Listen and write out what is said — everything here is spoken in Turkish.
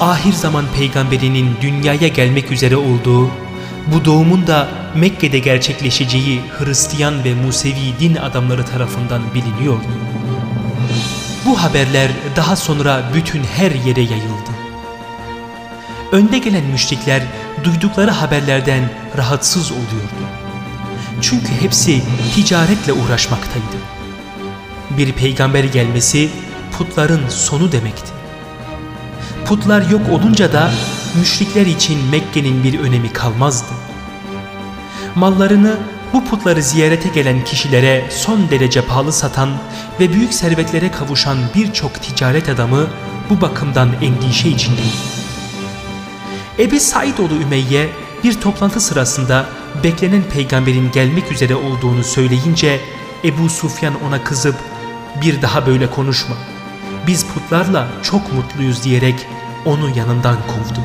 ahir zaman peygamberinin dünyaya gelmek üzere olduğu, bu doğumun da Mekke'de gerçekleşeceği Hristiyan ve Musevi din adamları tarafından biliniyordu. Bu haberler daha sonra bütün her yere yayıldı. Önde gelen müşrikler duydukları haberlerden rahatsız oluyordu. Çünkü hepsi ticaretle uğraşmaktaydı. Bir peygamber gelmesi putların sonu demekti. Putlar yok olunca da müşrikler için Mekke'nin bir önemi kalmazdı. Mallarını bu putları ziyarete gelen kişilere son derece pahalı satan ve büyük servetlere kavuşan birçok ticaret adamı bu bakımdan endişe içindeydi. Ebi Said oğlu Ümeyye bir toplantı sırasında beklenen peygamberin gelmek üzere olduğunu söyleyince Ebu Sufyan ona kızıp bir daha böyle konuşma. Biz putlarla çok mutluyuz diyerek onu yanından kovdu.